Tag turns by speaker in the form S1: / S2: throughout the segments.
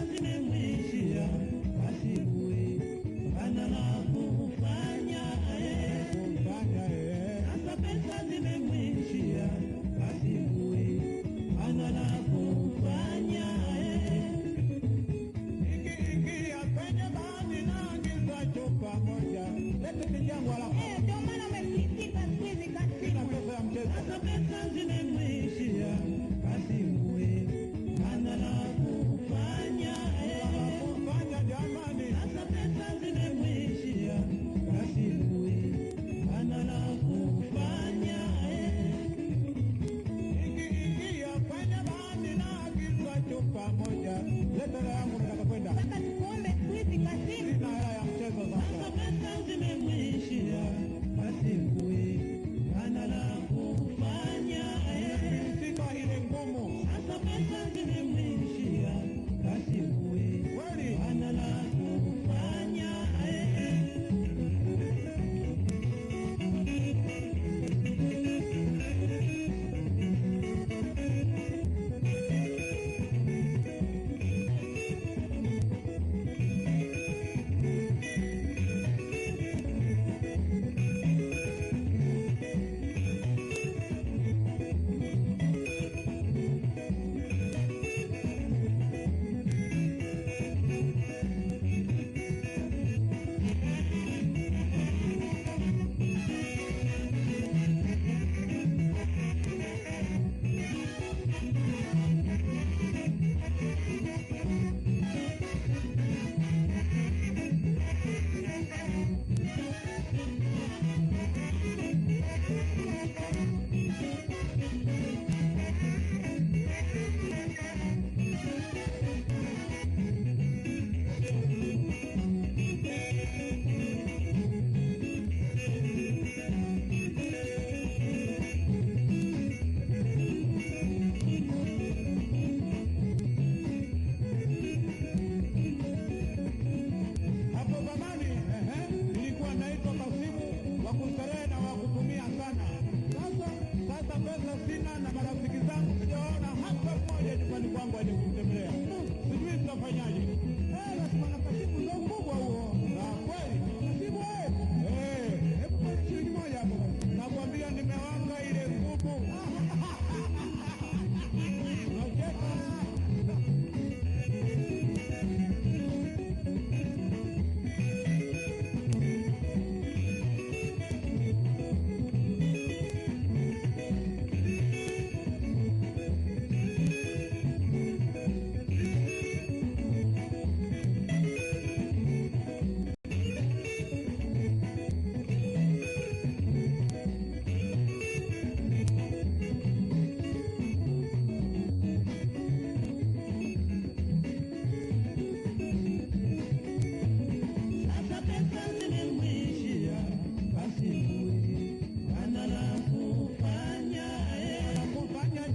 S1: Amen.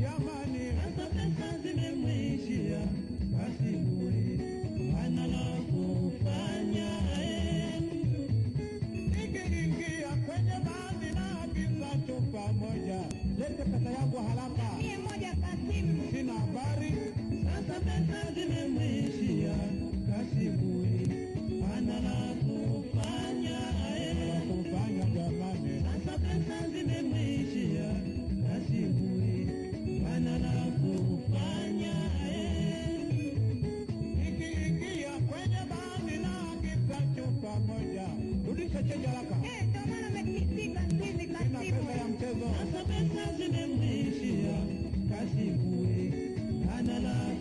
S2: jamani,
S1: hata
S2: kwenye basi na agiza chupa moja, lete pesa
S1: Kasipure, Anala.